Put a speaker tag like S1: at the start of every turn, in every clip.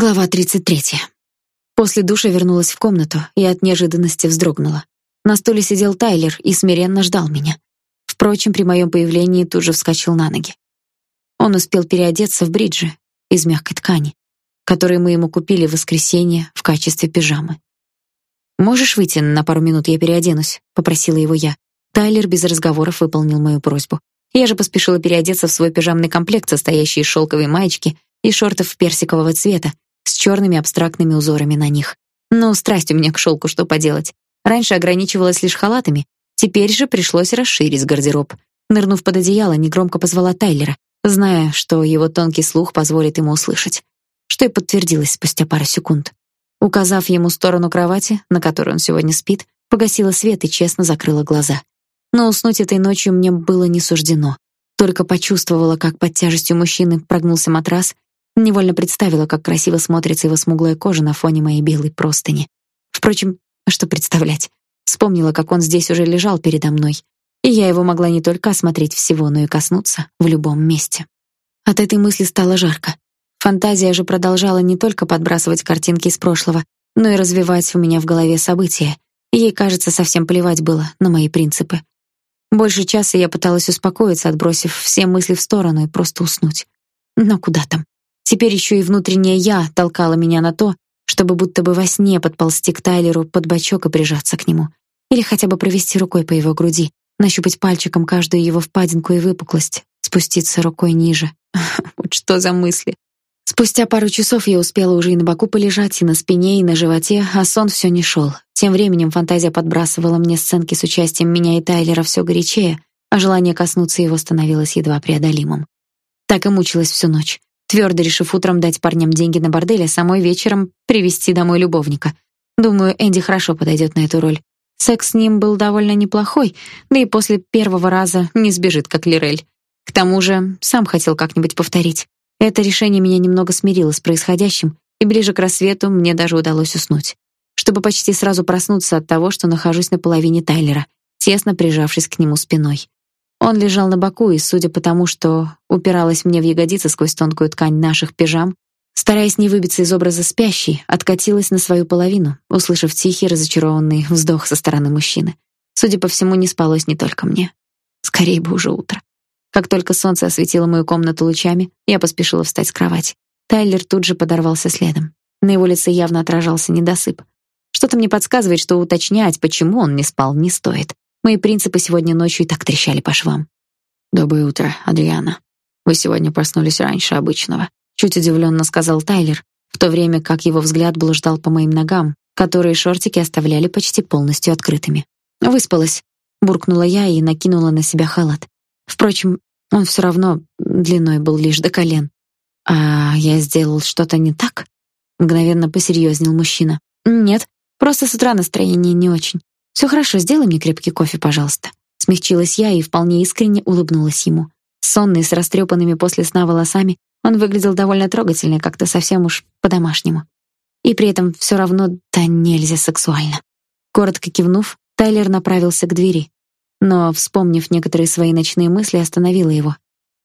S1: Глава 33. После душа вернулась в комнату и от неожиданности вздрогнула. На стуле сидел Тайлер и смиренно ждал меня. Впрочем, при моем появлении тут же вскочил на ноги. Он успел переодеться в бриджи из мягкой ткани, которые мы ему купили в воскресенье в качестве пижамы. Можешь выйти на пару минут, я переоденусь, попросила его я. Тайлер без разговоров выполнил мою просьбу. Я же поспешила переодеться в свой пижамный комплект, состоящий из шелковой маечки и шортов персикового цвета, с черными абстрактными узорами на них. Ну, страсть у меня к шелку, что поделать. Раньше ограничивалась лишь халатами, теперь же пришлось расширить гардероб. Нырнув под одеяло, негромко позвала Тайлера, зная, что его тонкий слух позволит ему услышать. Что и подтвердилось спустя пару секунд. Указав ему сторону кровати, на которой он сегодня спит, погасила свет и честно закрыла глаза. Но уснуть этой ночью мне было не суждено. Только почувствовала, как под тяжестью мужчины прогнулся матрас, Невольно представила, как красиво смотрится его смуглая кожа на фоне моей белой простыни. Впрочем, что представлять? Вспомнила, как он здесь уже лежал передо мной, и я его могла не только осмотреть всего, но и коснуться в любом месте. От этой мысли стало жарко. Фантазия же продолжала не только подбрасывать картинки из прошлого, но и развивать у меня в голове события. ей, кажется, совсем плевать было на мои принципы. Больше часа я пыталась успокоиться, отбросив все мысли в сторону и просто уснуть. Но куда там? Теперь еще и внутреннее я толкало меня на то, чтобы будто бы во сне подползти к Тайлеру под бочок и прижаться к нему, или хотя бы провести рукой по его груди, нащупать пальчиком каждую его впадинку и выпуклость, спуститься рукой ниже. Вот что за мысли. Спустя пару часов я успела уже и на боку полежать, и на спине, и на животе, а сон все не шел. Тем временем фантазия подбрасывала мне сценки с участием меня и Тайлера все горячее, а желание коснуться его становилось едва преодолимым. Так и мучилась всю ночь твердо решив утром дать парням деньги на бордель, а самой вечером привести домой любовника. Думаю, Энди хорошо подойдет на эту роль. Секс с ним был довольно неплохой, да и после первого раза не сбежит, как Лирель. К тому же, сам хотел как-нибудь повторить. Это решение меня немного смирило с происходящим, и ближе к рассвету мне даже удалось уснуть, чтобы почти сразу проснуться от того, что нахожусь на половине Тайлера, тесно прижавшись к нему спиной. Он лежал на боку, и, судя по тому, что упиралась мне в ягодицы сквозь тонкую ткань наших пижам, стараясь не выбиться из образа спящей, откатилась на свою половину, услышав тихий разочарованный вздох со стороны мужчины. Судя по всему, не спалось не только мне. Скорее бы уже утро. Как только солнце осветило мою комнату лучами, я поспешила встать с кровати. Тайлер тут же подорвался следом. На его лице явно отражался недосып. Что-то мне подсказывает, что уточнять, почему он не спал, не стоит. Мои принципы сегодня ночью и так трещали по швам. Доброе утро, Адриана. Вы сегодня проснулись раньше обычного, чуть удивленно сказал Тайлер, в то время как его взгляд блуждал по моим ногам, которые шортики оставляли почти полностью открытыми. Выспалась, буркнула я и накинула на себя халат. Впрочем, он все равно длиной был лишь до колен. А я сделал что-то не так? Мгновенно посерьезнел мужчина. Нет, просто с утра настроение не очень. Все хорошо, сделай мне крепкий кофе, пожалуйста. Смягчилась я и вполне искренне улыбнулась ему. Сонный с растрепанными после сна волосами, он выглядел довольно трогательно, как-то совсем уж по-домашнему. И при этом все равно да нельзя сексуально. Коротко кивнув, Тайлер направился к двери, но, вспомнив некоторые свои ночные мысли, остановила его.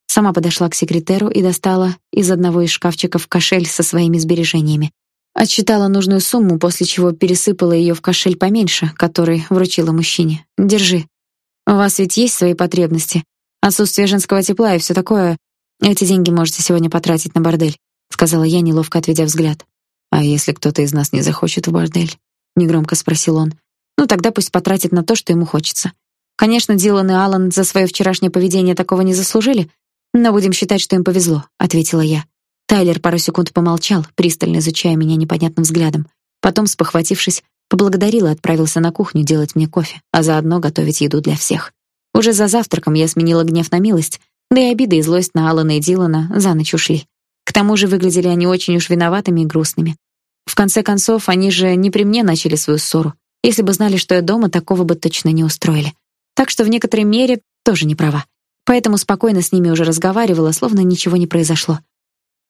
S1: Сама подошла к секретеру и достала из одного из шкафчиков кошель со своими сбережениями. Отсчитала нужную сумму, после чего пересыпала ее в кошель поменьше, который вручила мужчине. Держи. У вас ведь есть свои потребности. Отсутствие женского тепла и все такое. Эти деньги можете сегодня потратить на бордель, сказала я, неловко отведя взгляд. А если кто-то из нас не захочет в бордель? негромко спросил он. Ну тогда пусть потратит на то, что ему хочется. Конечно, Дилан и Алан за свое вчерашнее поведение такого не заслужили, но будем считать, что им повезло, ответила я. Тайлер пару секунд помолчал, пристально изучая меня непонятным взглядом. Потом, спохватившись, поблагодарил и отправился на кухню делать мне кофе, а заодно готовить еду для всех. Уже за завтраком я сменила гнев на милость, да и обида и злость на Алана и Дилана за ночь ушли. К тому же выглядели они очень уж виноватыми и грустными. В конце концов, они же не при мне начали свою ссору. Если бы знали, что я дома, такого бы точно не устроили. Так что в некоторой мере тоже не права. Поэтому спокойно с ними уже разговаривала, словно ничего не произошло.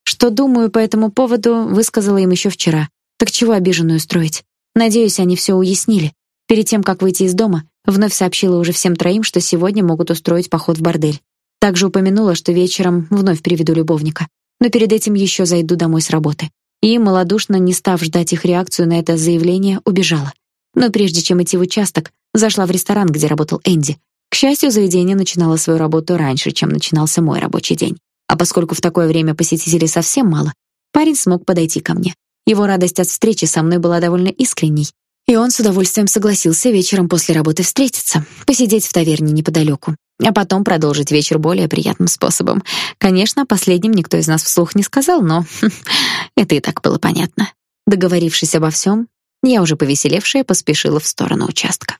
S1: Что думаю по этому поводу, высказала им еще вчера. Так чего обиженную строить? Надеюсь, они все уяснили. Перед тем, как выйти из дома, вновь сообщила уже всем троим, что сегодня могут устроить поход в бордель. Также упомянула, что вечером вновь приведу любовника. Но перед этим еще зайду домой с работы. и малодушно, не став ждать их реакцию на это заявление, убежала. Но прежде чем идти в участок, зашла в ресторан, где работал Энди. К счастью, заведение начинало свою работу раньше, чем начинался мой рабочий день. А поскольку в такое время посетителей совсем мало, парень смог подойти ко мне. Его радость от встречи со мной была довольно искренней, и он с удовольствием согласился вечером после работы встретиться, посидеть в таверне неподалеку, а потом продолжить вечер более приятным способом. Конечно, последним никто из нас вслух не сказал, но это и так было понятно. Договорившись обо всем, я уже повеселевшая поспешила в сторону участка.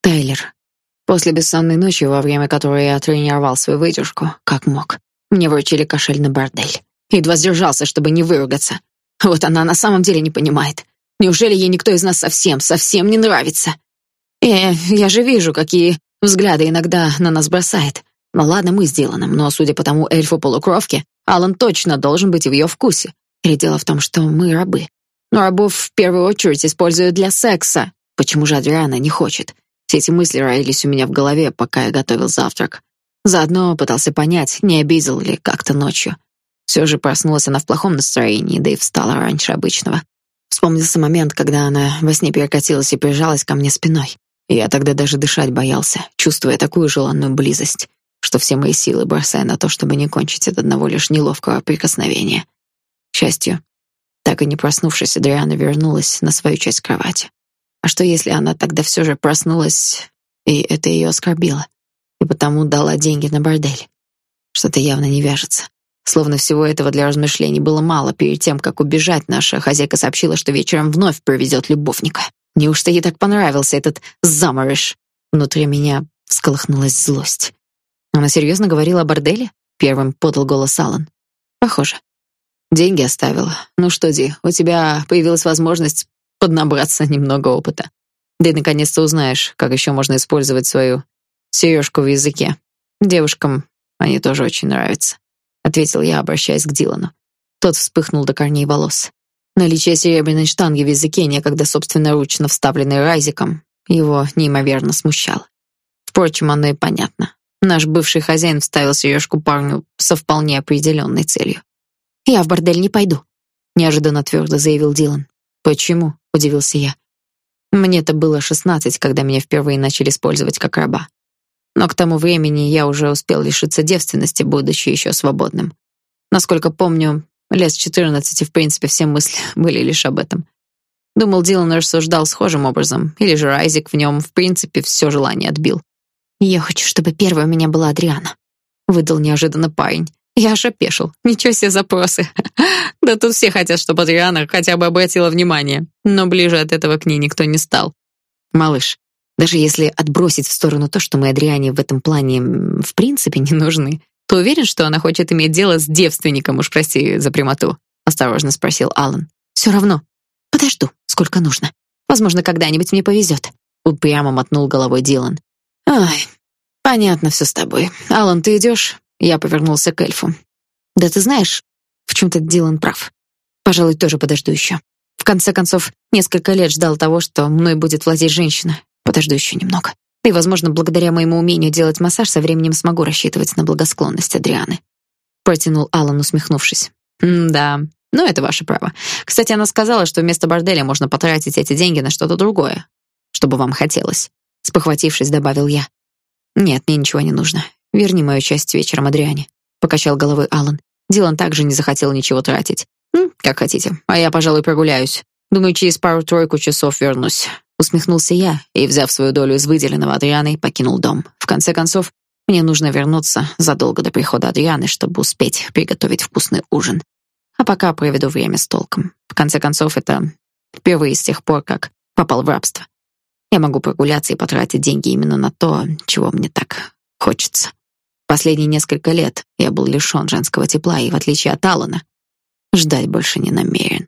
S1: Тайлер. После бессонной ночи, во время которой я тренировал свою выдержку, как мог, мне вручили кошель на бордель. Едва сдержался, чтобы не выругаться. Вот она на самом деле не понимает. Неужели ей никто из нас совсем, совсем не нравится? Э, я же вижу, какие взгляды иногда на нас бросает. Ну ладно, мы с Диланом, но судя по тому эльфу полукровки, Алан точно должен быть в ее вкусе. Или дело в том, что мы рабы. Но рабов в первую очередь используют для секса. Почему же Адриана не хочет? Все эти мысли роились у меня в голове, пока я готовил завтрак. Заодно пытался понять, не обидел ли как-то ночью. Все же проснулась она в плохом настроении, да и встала раньше обычного. Вспомнился момент, когда она во сне перекатилась и прижалась ко мне спиной. Я тогда даже дышать боялся, чувствуя такую желанную близость, что все мои силы бросая на то, чтобы не кончить от одного лишь неловкого прикосновения. К счастью, так и не проснувшись, Адриана вернулась на свою часть кровати. А что если она тогда все же проснулась, и это ее оскорбило, и потому дала деньги на бордель? Что-то явно не вяжется. Словно всего этого для размышлений было мало. Перед тем, как убежать, наша хозяйка сообщила, что вечером вновь проведет любовника. Неужто ей так понравился этот заморыш? Внутри меня всколыхнулась злость. Она серьезно говорила о борделе? Первым подал голос Алан. Похоже. Деньги оставила. Ну что, Ди, у тебя появилась возможность поднабраться немного опыта. Да и наконец-то узнаешь, как еще можно использовать свою сережку в языке. Девушкам они тоже очень нравятся ответил я, обращаясь к Дилану. Тот вспыхнул до корней волос. Наличие серебряной штанги в языке, некогда собственноручно вставленной Райзиком, его неимоверно смущало. Впрочем, оно и понятно. Наш бывший хозяин вставил сережку парню со вполне определенной целью. «Я в бордель не пойду», — неожиданно твердо заявил Дилан. «Почему?» — удивился я. Мне-то было шестнадцать, когда меня впервые начали использовать как раба. Но к тому времени я уже успел лишиться девственности, будучи еще свободным. Насколько помню, лет с четырнадцати, в принципе, все мысли были лишь об этом. Думал, Дилан рассуждал схожим образом, или же Райзик в нем, в принципе, все желание отбил. «Я хочу, чтобы первой у меня была Адриана», — выдал неожиданно парень. Я аж опешил. Ничего себе запросы. Да тут все хотят, чтобы Адриана хотя бы обратила внимание. Но ближе от этого к ней никто не стал. «Малыш, даже если отбросить в сторону то, что мы Адриане в этом плане в принципе не нужны, то уверен, что она хочет иметь дело с девственником, уж прости за прямоту, осторожно спросил Алан. Все равно. Подожду, сколько нужно. Возможно, когда-нибудь мне повезет. упрямо мотнул головой Дилан. Ай, понятно все с тобой. Алан, ты идешь? Я повернулся к эльфу. Да ты знаешь, в чем то Дилан прав. Пожалуй, тоже подожду еще. В конце концов, несколько лет ждал того, что мной будет владеть женщина, Подожду еще немного. И, возможно, благодаря моему умению делать массаж со временем смогу рассчитывать на благосклонность Адрианы. Протянул Алан, усмехнувшись. да, ну это ваше право. Кстати, она сказала, что вместо борделя можно потратить эти деньги на что-то другое, чтобы вам хотелось. Спохватившись, добавил я. Нет, мне ничего не нужно. Верни мою часть вечером Адриане. Покачал головой Алан. Дилан также не захотел ничего тратить. М, как хотите. А я, пожалуй, прогуляюсь. Думаю, через пару-тройку часов вернусь усмехнулся я и, взяв свою долю из выделенного Адрианой, покинул дом. В конце концов, мне нужно вернуться задолго до прихода Адрианы, чтобы успеть приготовить вкусный ужин. А пока проведу время с толком. В конце концов, это впервые с тех пор, как попал в рабство. Я могу прогуляться и потратить деньги именно на то, чего мне так хочется. Последние несколько лет я был лишён женского тепла и, в отличие от Алана, ждать больше не намерен.